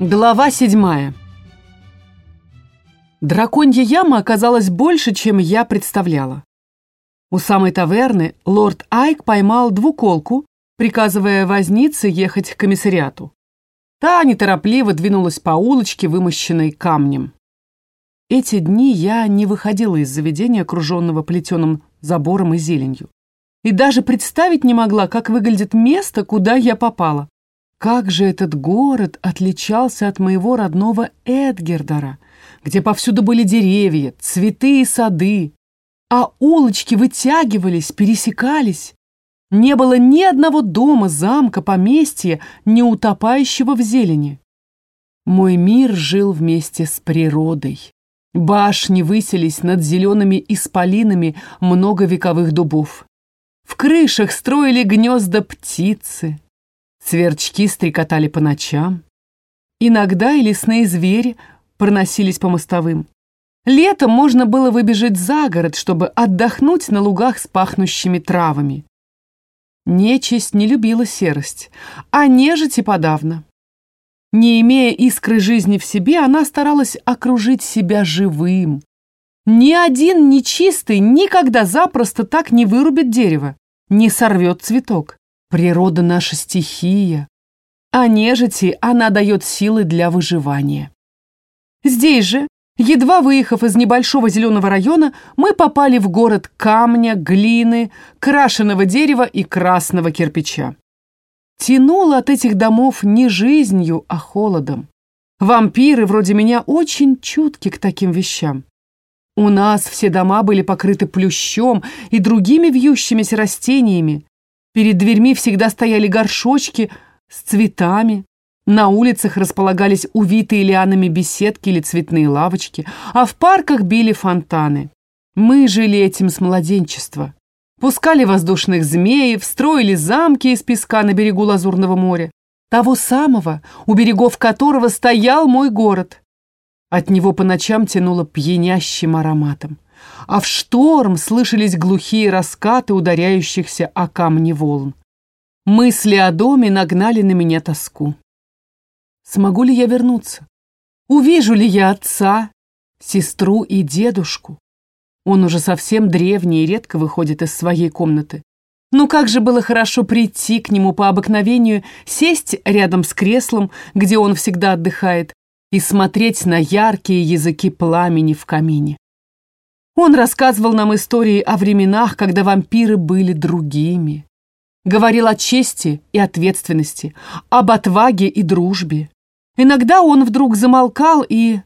Глава седьмая. Драконья яма оказалась больше, чем я представляла. У самой таверны лорд Айк поймал двуколку, приказывая вознице ехать к комиссариату. Та неторопливо двинулась по улочке, вымощенной камнем. Эти дни я не выходила из заведения, окруженного плетеным забором и зеленью. И даже представить не могла, как выглядит место, куда я попала. Как же этот город отличался от моего родного Эдгердора, где повсюду были деревья, цветы и сады, а улочки вытягивались, пересекались. Не было ни одного дома, замка, поместья, не утопающего в зелени. Мой мир жил вместе с природой. Башни высились над зелеными исполинами многовековых дубов. В крышах строили гнезда птицы, Сверчки стрекотали по ночам. Иногда и лесные звери проносились по мостовым. Летом можно было выбежать за город, чтобы отдохнуть на лугах с пахнущими травами. Нечисть не любила серость, а нежить и подавно. Не имея искры жизни в себе, она старалась окружить себя живым. Ни один нечистый никогда запросто так не вырубит дерево, не сорвет цветок. Природа наша стихия, а нежити она дает силы для выживания. Здесь же, едва выехав из небольшого зеленого района, мы попали в город камня, глины, крашеного дерева и красного кирпича. Тянуло от этих домов не жизнью, а холодом. Вампиры вроде меня очень чутки к таким вещам. У нас все дома были покрыты плющом и другими вьющимися растениями, Перед дверьми всегда стояли горшочки с цветами. На улицах располагались увитые лианами беседки или цветные лавочки, а в парках били фонтаны. Мы жили этим с младенчества. Пускали воздушных змеев, строили замки из песка на берегу Лазурного моря. Того самого, у берегов которого стоял мой город. От него по ночам тянуло пьянящим ароматом а в шторм слышались глухие раскаты ударяющихся о камни волн. Мысли о доме нагнали на меня тоску. Смогу ли я вернуться? Увижу ли я отца, сестру и дедушку? Он уже совсем древний и редко выходит из своей комнаты. Ну как же было хорошо прийти к нему по обыкновению, сесть рядом с креслом, где он всегда отдыхает, и смотреть на яркие языки пламени в камине. Он рассказывал нам истории о временах, когда вампиры были другими. Говорил о чести и ответственности, об отваге и дружбе. Иногда он вдруг замолкал и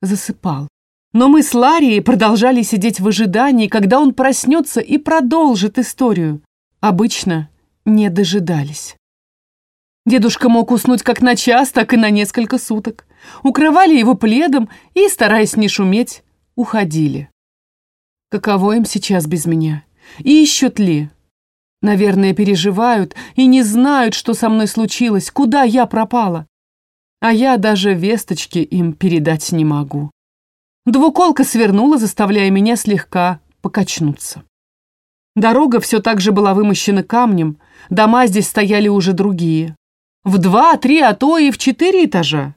засыпал. Но мы с Ларией продолжали сидеть в ожидании, когда он проснется и продолжит историю. Обычно не дожидались. Дедушка мог уснуть как на час, так и на несколько суток. Укрывали его пледом и, стараясь не шуметь, уходили. Каково им сейчас без меня? Ищут ли? Наверное, переживают и не знают, что со мной случилось, куда я пропала. А я даже весточки им передать не могу. Двуколка свернула, заставляя меня слегка покачнуться. Дорога все так же была вымощена камнем, дома здесь стояли уже другие. В два, три, а то и в четыре этажа.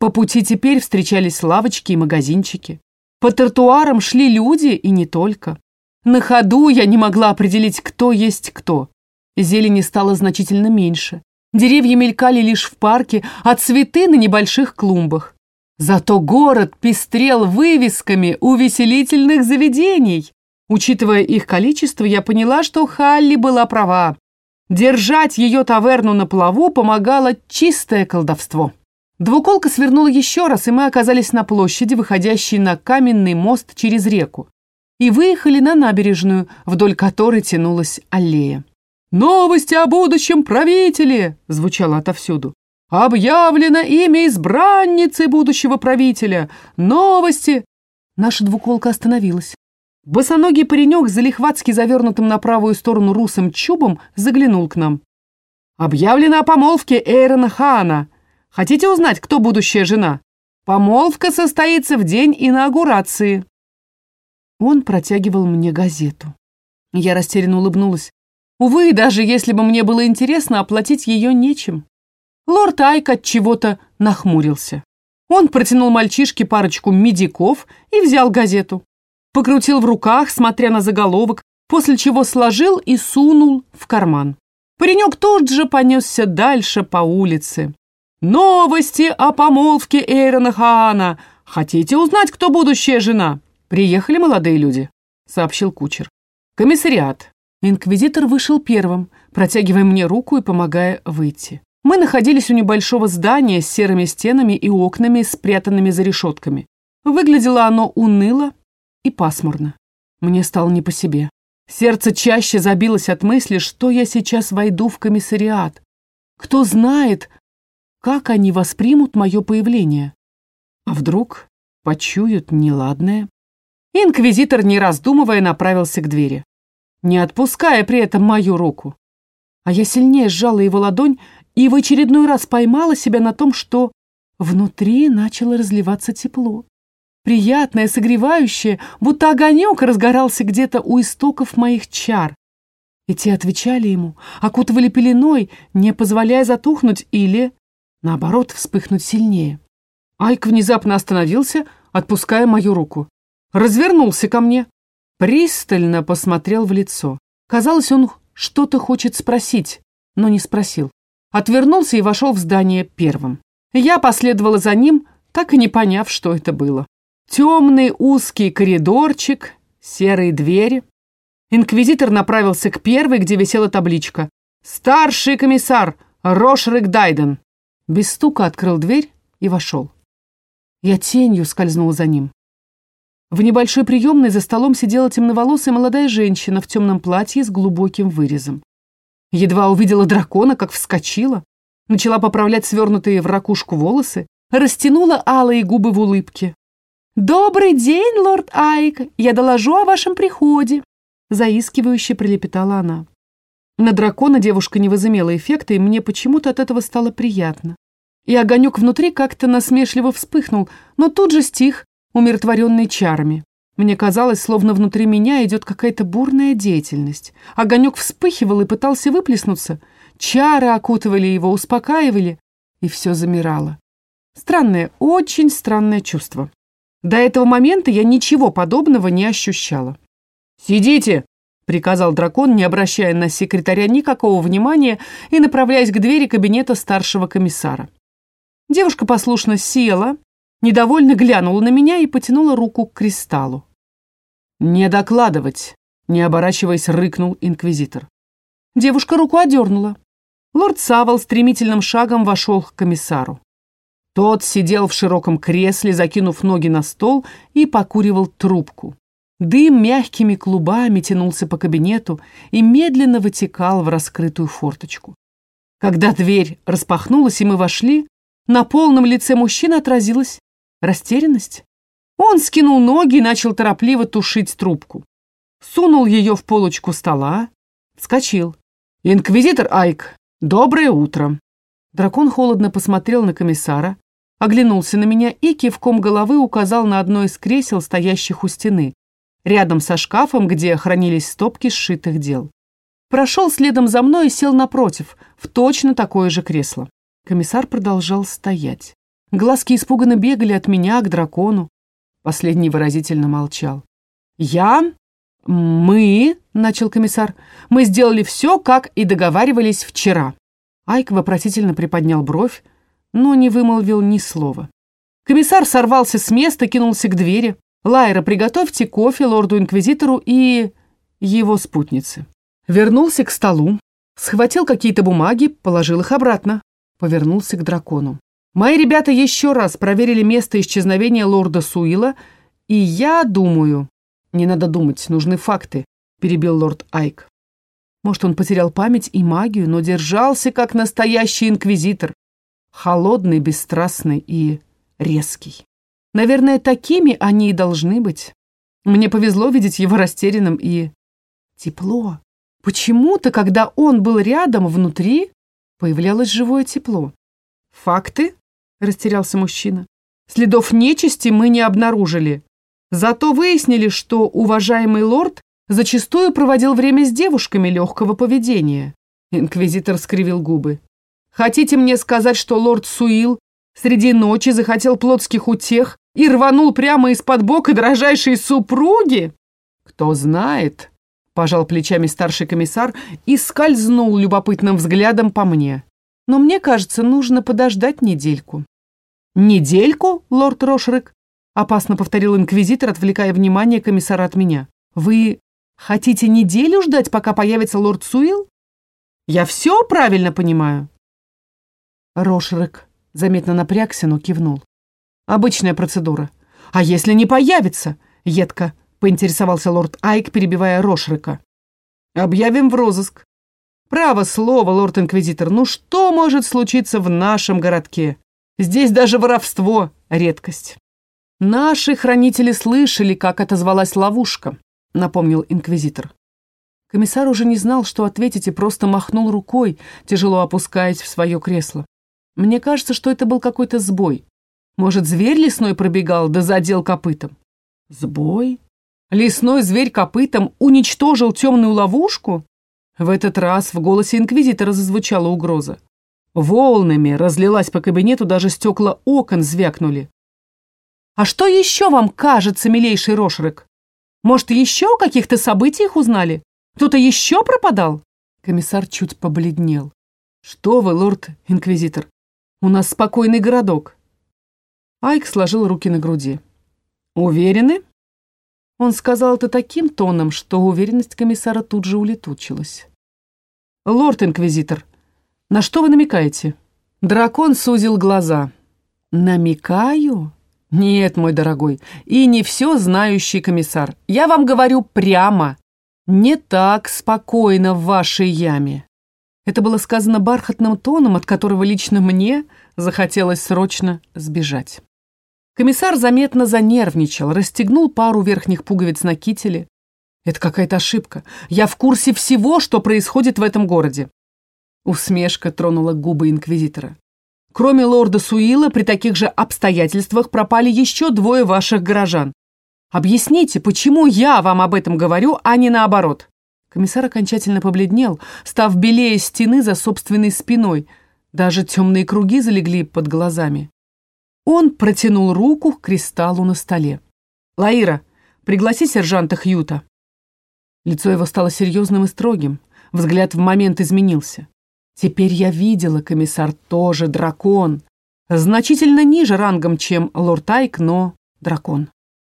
По пути теперь встречались лавочки и магазинчики. По тротуарам шли люди и не только. На ходу я не могла определить, кто есть кто. Зелени стало значительно меньше. Деревья мелькали лишь в парке, а цветы на небольших клумбах. Зато город пестрел вывесками увеселительных заведений. Учитывая их количество, я поняла, что Халли была права. Держать ее таверну на плаву помогало чистое колдовство. Двуколка свернула еще раз, и мы оказались на площади, выходящей на каменный мост через реку, и выехали на набережную, вдоль которой тянулась аллея. «Новости о будущем правителе!» — звучало отовсюду. «Объявлено имя избранницы будущего правителя! Новости!» Наша двуколка остановилась. Босоногий паренек, залихватски завернутым на правую сторону русым чубом, заглянул к нам. «Объявлено о помолвке Эйрона Хана!» Хотите узнать, кто будущая жена? Помолвка состоится в день инаугурации». Он протягивал мне газету. Я растерянно улыбнулась. Увы, даже если бы мне было интересно, оплатить ее нечем. Лорд Айк от чего-то нахмурился. Он протянул мальчишке парочку медиков и взял газету. Покрутил в руках, смотря на заголовок, после чего сложил и сунул в карман. Паренек тут же понесся дальше по улице. «Новости о помолвке Эйрона Хаана! Хотите узнать, кто будущая жена?» «Приехали молодые люди», — сообщил кучер. «Комиссариат». Инквизитор вышел первым, протягивая мне руку и помогая выйти. Мы находились у небольшого здания с серыми стенами и окнами, спрятанными за решетками. Выглядело оно уныло и пасмурно. Мне стало не по себе. Сердце чаще забилось от мысли, что я сейчас войду в комиссариат. Кто знает, как они воспримут мое появление. А вдруг почуют неладное? Инквизитор, не раздумывая, направился к двери, не отпуская при этом мою руку. А я сильнее сжала его ладонь и в очередной раз поймала себя на том, что внутри начало разливаться тепло приятное, согревающее, будто огонек разгорался где-то у истоков моих чар. И те отвечали ему, окутывали пеленой, не позволяя затухнуть или, наоборот, вспыхнуть сильнее. Айк внезапно остановился, отпуская мою руку. Развернулся ко мне, пристально посмотрел в лицо. Казалось, он что-то хочет спросить, но не спросил. Отвернулся и вошел в здание первым. Я последовала за ним, так и не поняв, что это было. Темный узкий коридорчик, серые двери. Инквизитор направился к первой, где висела табличка. «Старший комиссар Рошрик Дайден». Без стука открыл дверь и вошел. Я тенью скользнула за ним. В небольшой приемной за столом сидела темноволосая молодая женщина в темном платье с глубоким вырезом. Едва увидела дракона, как вскочила, начала поправлять свернутые в ракушку волосы, растянула алые губы в улыбке. «Добрый день, лорд Айк! Я доложу о вашем приходе!» Заискивающе прилепетала она. На дракона девушка не возымела эффекта, и мне почему-то от этого стало приятно. И огонек внутри как-то насмешливо вспыхнул, но тут же стих, умиротворенный чарами. Мне казалось, словно внутри меня идет какая-то бурная деятельность. Огонек вспыхивал и пытался выплеснуться. Чары окутывали его, успокаивали, и все замирало. Странное, очень странное чувство. До этого момента я ничего подобного не ощущала. «Сидите!» — приказал дракон, не обращая на секретаря никакого внимания и направляясь к двери кабинета старшего комиссара. Девушка послушно села, недовольно глянула на меня и потянула руку к кристаллу. «Не докладывать!» — не оборачиваясь, рыкнул инквизитор. Девушка руку одернула. Лорд Савол стремительным шагом вошел к комиссару. Тот сидел в широком кресле, закинув ноги на стол и покуривал трубку. Дым мягкими клубами тянулся по кабинету и медленно вытекал в раскрытую форточку. Когда дверь распахнулась и мы вошли, на полном лице мужчины отразилась растерянность. Он скинул ноги и начал торопливо тушить трубку. Сунул ее в полочку стола, вскочил. «Инквизитор Айк, доброе утро!» Дракон холодно посмотрел на комиссара, оглянулся на меня и кивком головы указал на одно из кресел, стоящих у стены, рядом со шкафом, где хранились стопки сшитых дел. Прошел следом за мной и сел напротив, в точно такое же кресло. Комиссар продолжал стоять. Глазки испуганно бегали от меня к дракону. Последний выразительно молчал. «Я? Мы?» — начал комиссар. «Мы сделали все, как и договаривались вчера». Айк вопросительно приподнял бровь, но не вымолвил ни слова. Комиссар сорвался с места, кинулся к двери. «Лайра, приготовьте кофе лорду-инквизитору и... его спутнице». Вернулся к столу, схватил какие-то бумаги, положил их обратно. Повернулся к дракону. «Мои ребята еще раз проверили место исчезновения лорда Суила, и я думаю...» «Не надо думать, нужны факты», — перебил лорд Айк. Может, он потерял память и магию, но держался как настоящий инквизитор холодный, бесстрастный и резкий. Наверное, такими они и должны быть. Мне повезло видеть его растерянным и... Тепло. Почему-то, когда он был рядом, внутри, появлялось живое тепло. «Факты?» — растерялся мужчина. «Следов нечисти мы не обнаружили. Зато выяснили, что уважаемый лорд зачастую проводил время с девушками легкого поведения». Инквизитор скривил губы. Хотите мне сказать, что лорд Суил Среди ночи захотел плотских утех и рванул прямо из-под бока дрожайшей супруги? Кто знает, пожал плечами старший комиссар и скользнул любопытным взглядом по мне. Но мне кажется, нужно подождать недельку. «Недельку, лорд Рошрек?» — опасно повторил инквизитор, отвлекая внимание комиссара от меня. «Вы хотите неделю ждать, пока появится лорд Суил? Я все правильно понимаю?» Рошрек заметно напрягся, но кивнул. «Обычная процедура. А если не появится?» — едко поинтересовался лорд Айк, перебивая Рошрека. «Объявим в розыск. Право слово, лорд-инквизитор, ну что может случиться в нашем городке? Здесь даже воровство — редкость». «Наши хранители слышали, как отозвалась ловушка», — напомнил инквизитор. Комиссар уже не знал, что ответить, и просто махнул рукой, тяжело опускаясь в свое кресло. Мне кажется, что это был какой-то сбой. Может, зверь лесной пробегал, да задел копытом? Сбой? Лесной зверь копытом уничтожил темную ловушку? В этот раз в голосе инквизитора зазвучала угроза. Волнами разлилась по кабинету, даже стекла окон звякнули. «А что еще вам кажется, милейший Рошрек? Может, еще о каких-то событиях узнали? Кто-то еще пропадал?» Комиссар чуть побледнел. «Что вы, лорд-инквизитор? У нас спокойный городок». Айк сложил руки на груди. «Уверены?» Он сказал это таким тоном, что уверенность комиссара тут же улетучилась. «Лорд-инквизитор, на что вы намекаете?» Дракон сузил глаза. «Намекаю?» «Нет, мой дорогой, и не все знающий комиссар. Я вам говорю прямо. Не так спокойно в вашей яме». Это было сказано бархатным тоном, от которого лично мне захотелось срочно сбежать. Комиссар заметно занервничал, расстегнул пару верхних пуговиц на кителе. Это какая-то ошибка. Я в курсе всего, что происходит в этом городе. Усмешка тронула губы инквизитора. Кроме лорда Суила, при таких же обстоятельствах пропали еще двое ваших горожан. Объясните, почему я вам об этом говорю, а не наоборот?» Комиссар окончательно побледнел, став белее стены за собственной спиной. Даже темные круги залегли под глазами. Он протянул руку к кристаллу на столе. «Лаира, пригласи сержанта Хьюта». Лицо его стало серьезным и строгим. Взгляд в момент изменился. Теперь я видела, комиссар тоже дракон. Значительно ниже рангом, чем лорд Айк, но дракон.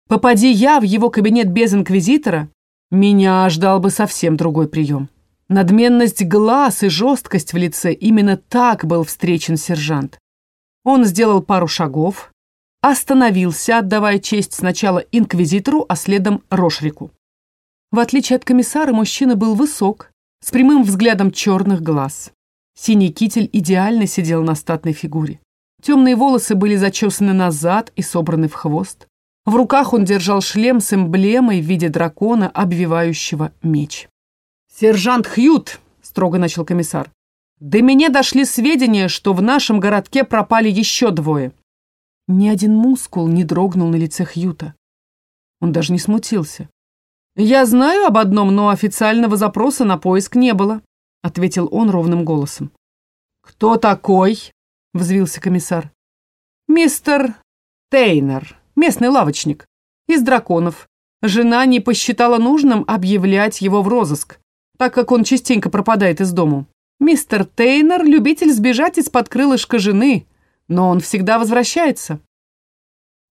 Попади я в его кабинет без инквизитора, меня ждал бы совсем другой прием. Надменность глаз и жесткость в лице именно так был встречен сержант. Он сделал пару шагов, остановился, отдавая честь сначала инквизитору, а следом Рошрику. В отличие от комиссара, мужчина был высок, с прямым взглядом черных глаз. Синий китель идеально сидел на статной фигуре. Темные волосы были зачесаны назад и собраны в хвост. В руках он держал шлем с эмблемой в виде дракона, обвивающего меч. «Сержант Хьют!» — строго начал комиссар. До меня дошли сведения, что в нашем городке пропали еще двое. Ни один мускул не дрогнул на лице Хьюта. Он даже не смутился. «Я знаю об одном, но официального запроса на поиск не было», ответил он ровным голосом. «Кто такой?» — взвился комиссар. «Мистер Тейнер, местный лавочник, из драконов. Жена не посчитала нужным объявлять его в розыск, так как он частенько пропадает из дому. Мистер Тейнер – любитель сбежать из-под крылышка жены, но он всегда возвращается.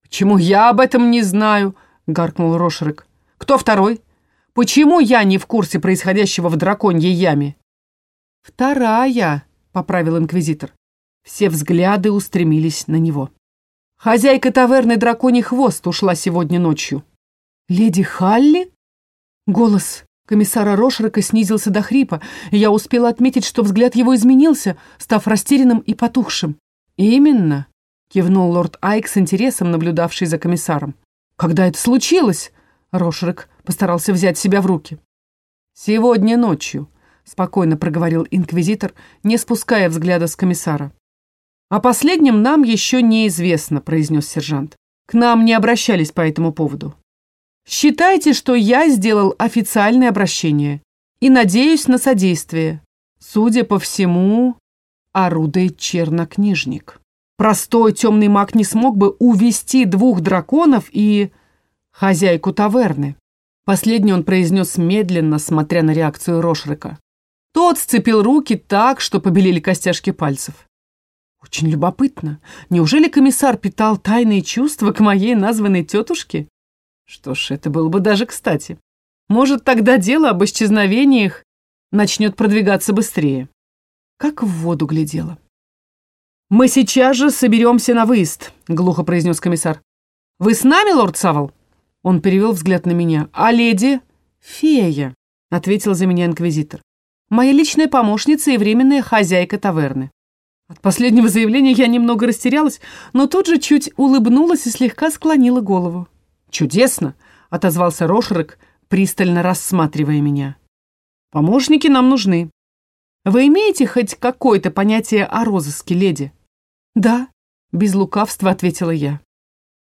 «Почему я об этом не знаю?» – гаркнул Рошерик. «Кто второй? Почему я не в курсе происходящего в драконьей яме?» «Вторая», – поправил инквизитор. Все взгляды устремились на него. «Хозяйка таверны «Драконий хвост» ушла сегодня ночью». «Леди Халли?» Голос Комиссара Рошерка снизился до хрипа, и я успела отметить, что взгляд его изменился, став растерянным и потухшим. «Именно», — кивнул лорд Айк с интересом, наблюдавший за комиссаром. «Когда это случилось?» — Рошерк постарался взять себя в руки. «Сегодня ночью», — спокойно проговорил инквизитор, не спуская взгляда с комиссара. «О последнем нам еще неизвестно», — произнес сержант. «К нам не обращались по этому поводу». Считайте, что я сделал официальное обращение и надеюсь на содействие. Судя по всему, орудует чернокнижник. Простой темный маг не смог бы увести двух драконов и... хозяйку таверны. Последний он произнес медленно, смотря на реакцию Рошрека. Тот сцепил руки так, что побелели костяшки пальцев. Очень любопытно. Неужели комиссар питал тайные чувства к моей названной тетушке? Что ж, это было бы даже кстати. Может, тогда дело об исчезновениях начнет продвигаться быстрее. Как в воду глядела. «Мы сейчас же соберемся на выезд», — глухо произнес комиссар. «Вы с нами, лорд Савол?» Он перевел взгляд на меня. «А леди?» «Фея», — ответил за меня инквизитор. «Моя личная помощница и временная хозяйка таверны». От последнего заявления я немного растерялась, но тут же чуть улыбнулась и слегка склонила голову. «Чудесно!» — отозвался Рошерек, пристально рассматривая меня. «Помощники нам нужны. Вы имеете хоть какое-то понятие о розыске, леди?» «Да», — без лукавства ответила я.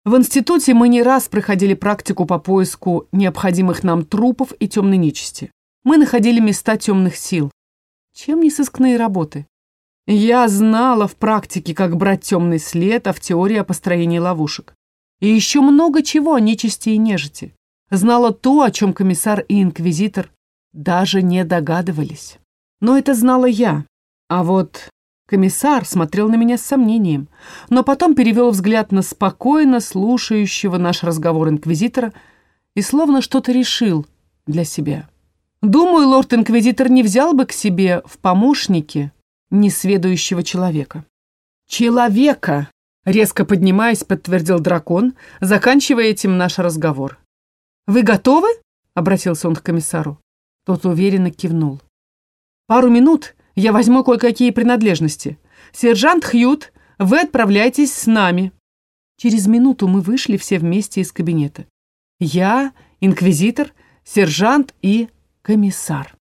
В институте мы не раз проходили практику по поиску необходимых нам трупов и темной нечисти. Мы находили места темных сил. Чем не сыскные работы? Я знала в практике, как брать темный след, а в теории о построении ловушек. И еще много чего о нечисти и нежити. Знала то, о чем комиссар и инквизитор даже не догадывались. Но это знала я. А вот комиссар смотрел на меня с сомнением, но потом перевел взгляд на спокойно слушающего наш разговор инквизитора и словно что-то решил для себя. Думаю, лорд-инквизитор не взял бы к себе в помощники несведущего человека. «Человека!» — резко поднимаясь, подтвердил дракон, заканчивая этим наш разговор. «Вы готовы?» — обратился он к комиссару. Тот уверенно кивнул. «Пару минут, я возьму кое-какие принадлежности. Сержант Хьют, вы отправляйтесь с нами». Через минуту мы вышли все вместе из кабинета. Я, инквизитор, сержант и комиссар.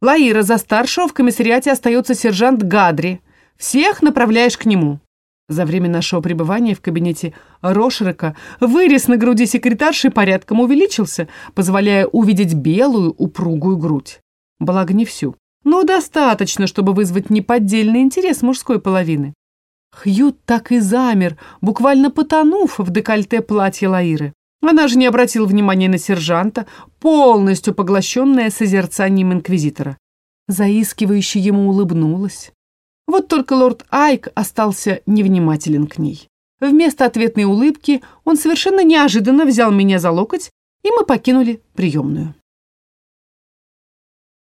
Лаира, за старшего в комиссариате остается сержант Гадри. Всех направляешь к нему. За время нашего пребывания в кабинете Рошерека вырез на груди секретарши порядком увеличился, позволяя увидеть белую упругую грудь. Благо не всю, но достаточно, чтобы вызвать неподдельный интерес мужской половины. Хьют так и замер, буквально потонув в декольте платья Лаиры. Она же не обратила внимания на сержанта, полностью поглощенная созерцанием инквизитора. Заискивающе ему улыбнулась. Вот только лорд Айк остался невнимателен к ней. Вместо ответной улыбки он совершенно неожиданно взял меня за локоть, и мы покинули приемную.